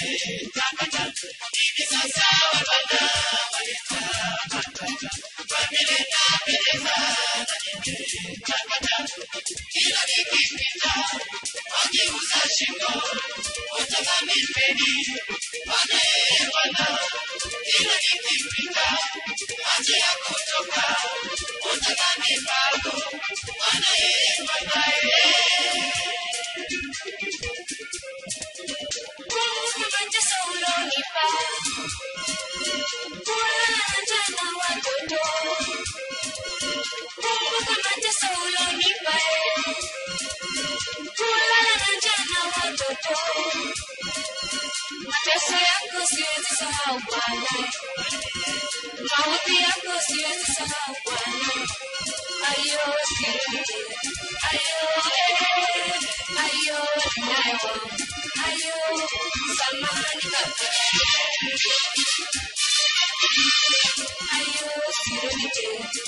Hey. again. I just say I'm confused as to how I like. Why would be I'm confused as to how I like? Are you okay? Are you okay? Are you what I want? Are you someone Are you okay?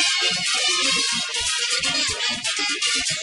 Thank you.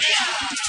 Yeah.